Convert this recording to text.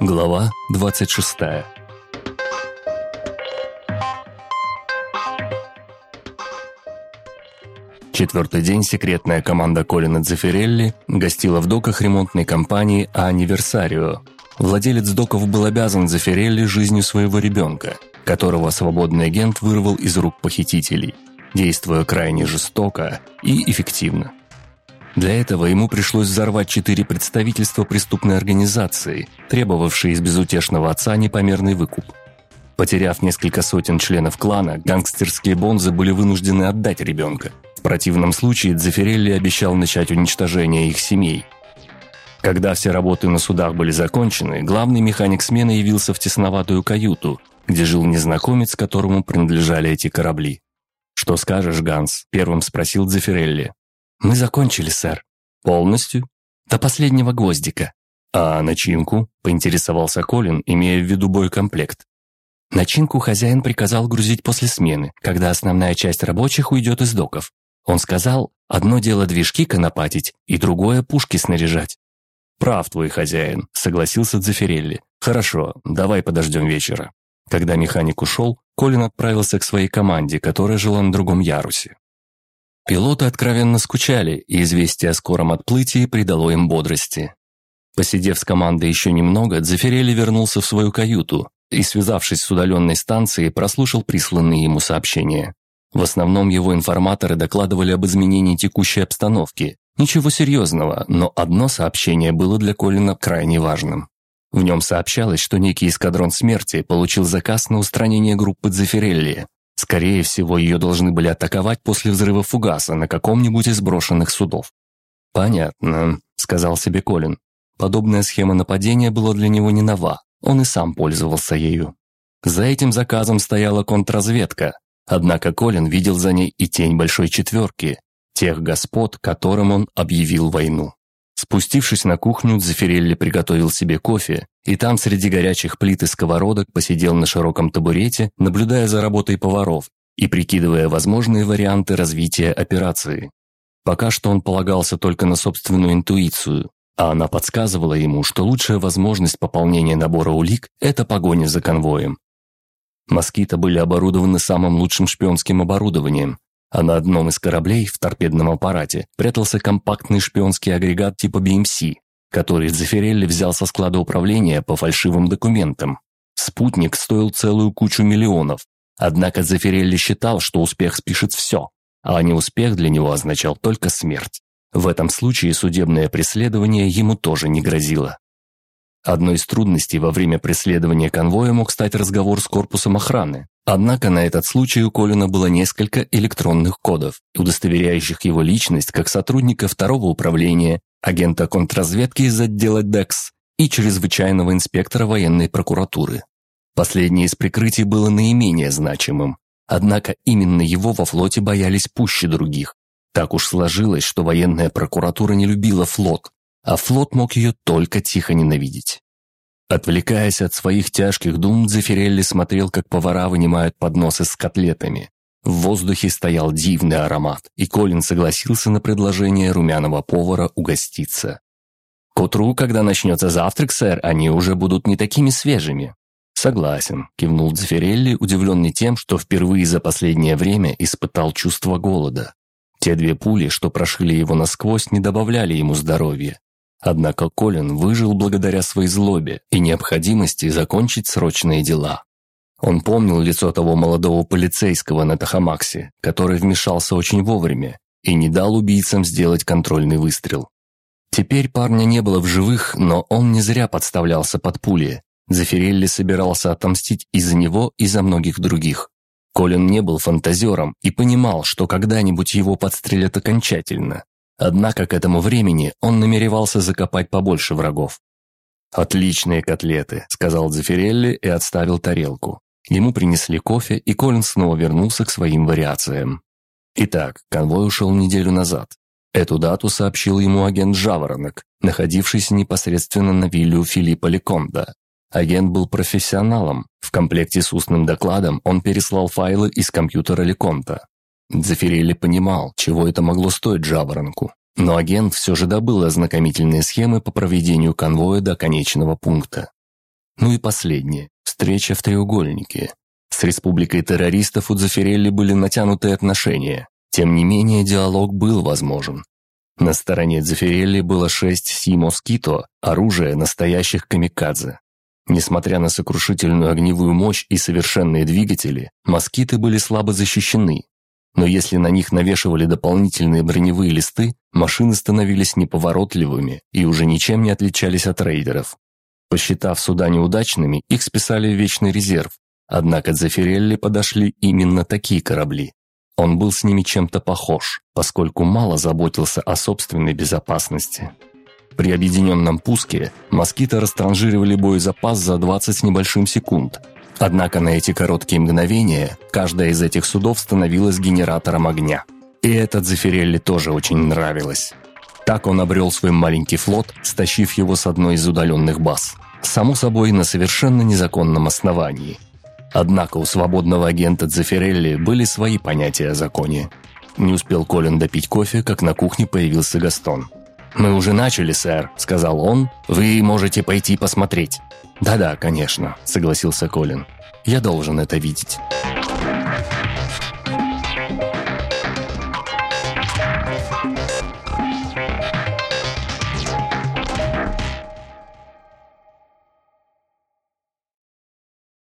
Глава 26 Четвертый день секретная команда Колина Дзефирелли гостила в доках ремонтной компании «Аниверсарио». Владелец доков был обязан Дзефирелли жизнью своего ребенка, которого свободный агент вырвал из рук похитителей, действуя крайне жестоко и эффективно. Для этого ему пришлось взорвать четыре представительства преступной организации, требовавшие из безутешного отца непомерный выкуп. Потеряв несколько сотен членов клана, гангстерские бонзы были вынуждены отдать ребенка. В противном случае Дзефирелли обещал начать уничтожение их семей. Когда все работы на судах были закончены, главный механик смены явился в тесноватую каюту, где жил незнакомец, которому принадлежали эти корабли. «Что скажешь, Ганс?» – первым спросил Дзефирелли. «Мы закончили, сэр». «Полностью?» «До последнего гвоздика». «А начинку?» – поинтересовался Колин, имея в виду боекомплект. Начинку хозяин приказал грузить после смены, когда основная часть рабочих уйдет из доков. Он сказал, одно дело движки конопатить, и другое пушки снаряжать. «Прав твой хозяин», – согласился Дзефирелли. «Хорошо, давай подождем вечера». Когда механик ушел, Колин отправился к своей команде, которая жила на другом ярусе. Пилоты откровенно скучали, и известие о скором отплытии придало им бодрости. Посидев с командой еще немного, Дзефирелли вернулся в свою каюту и, связавшись с удаленной станцией, прослушал присланные ему сообщения. В основном его информаторы докладывали об изменении текущей обстановки. Ничего серьезного, но одно сообщение было для Колина крайне важным. В нем сообщалось, что некий эскадрон смерти получил заказ на устранение группы Дзефирелли, Скорее всего, ее должны были атаковать после взрыва фугаса на каком-нибудь из брошенных судов. «Понятно», — сказал себе Колин. Подобная схема нападения была для него не нова, он и сам пользовался ею. За этим заказом стояла контрразведка, однако Колин видел за ней и тень Большой Четверки, тех господ, которым он объявил войну. Спустившись на кухню, Дзефирелли приготовил себе кофе, и там среди горячих плит и сковородок посидел на широком табурете, наблюдая за работой поваров и прикидывая возможные варианты развития операции. Пока что он полагался только на собственную интуицию, а она подсказывала ему, что лучшая возможность пополнения набора улик – это погоня за конвоем. Москиты были оборудованы самым лучшим шпионским оборудованием, а на одном из кораблей в торпедном аппарате прятался компактный шпионский агрегат типа BMC, который Дзефирелли взял со склада управления по фальшивым документам. Спутник стоил целую кучу миллионов, однако Дзефирелли считал, что успех спишет все, а неуспех для него означал только смерть. В этом случае судебное преследование ему тоже не грозило. Одной из трудностей во время преследования конвоя мог стать разговор с корпусом охраны. Однако на этот случай у Колина было несколько электронных кодов, удостоверяющих его личность как сотрудника второго управления, агента контрразведки из отдела ДЭКС и чрезвычайного инспектора военной прокуратуры. Последнее из прикрытий было наименее значимым, однако именно его во флоте боялись пуще других. Так уж сложилось, что военная прокуратура не любила флот, а флот мог ее только тихо ненавидеть. Отвлекаясь от своих тяжких дум, Дзефирелли смотрел, как повара вынимают подносы с котлетами. В воздухе стоял дивный аромат, и Колин согласился на предложение румяного повара угоститься. «К утру, когда начнется завтрак, сэр, они уже будут не такими свежими». «Согласен», – кивнул Дзефирелли, удивленный тем, что впервые за последнее время испытал чувство голода. Те две пули, что прошили его насквозь, не добавляли ему здоровья. Однако Колин выжил благодаря своей злобе и необходимости закончить срочные дела. Он помнил лицо того молодого полицейского на Тахамаксе, который вмешался очень вовремя и не дал убийцам сделать контрольный выстрел. Теперь парня не было в живых, но он не зря подставлялся под пули. Зафирелли собирался отомстить и за него, и за многих других. Колин не был фантазером и понимал, что когда-нибудь его подстрелят окончательно. Однако к этому времени он намеревался закопать побольше врагов. «Отличные котлеты», — сказал Дзефирелли и отставил тарелку. Ему принесли кофе, и Колин снова вернулся к своим вариациям. Итак, конвой ушел неделю назад. Эту дату сообщил ему агент Жаворонок, находившийся непосредственно на вилле Филиппа Леконда. Агент был профессионалом. В комплекте с устным докладом он переслал файлы из компьютера Леконта. Дзефирелли понимал, чего это могло стоить Жаворонку. Но агент все же добыл ознакомительные схемы по проведению конвоя до конечного пункта. Ну и последнее. Встреча в треугольнике. С республикой террористов у Дзефирелли были натянутые отношения. Тем не менее, диалог был возможен. На стороне Дзефирелли было шесть Си-Москито, оружие настоящих камикадзе. Несмотря на сокрушительную огневую мощь и совершенные двигатели, москиты были слабо защищены. Но если на них навешивали дополнительные броневые листы, машины становились неповоротливыми и уже ничем не отличались от рейдеров. Посчитав суда неудачными, их списали в вечный резерв. Однако Дзефирелли подошли именно такие корабли. Он был с ними чем-то похож, поскольку мало заботился о собственной безопасности. При объединенном пуске москиты растранжировали боезапас за 20 с небольшим секунд. Однако на эти короткие мгновения каждая из этих судов становилась генератором огня. И это Дзефирелли тоже очень нравилось. Так он обрел свой маленький флот, стащив его с одной из удаленных баз. Само собой, на совершенно незаконном основании. Однако у свободного агента Дзефирелли были свои понятия о законе. Не успел Колин допить кофе, как на кухне появился Гастон. «Мы уже начали, сэр», — сказал он. «Вы можете пойти посмотреть». «Да-да, конечно», — согласился Колин. «Я должен это видеть».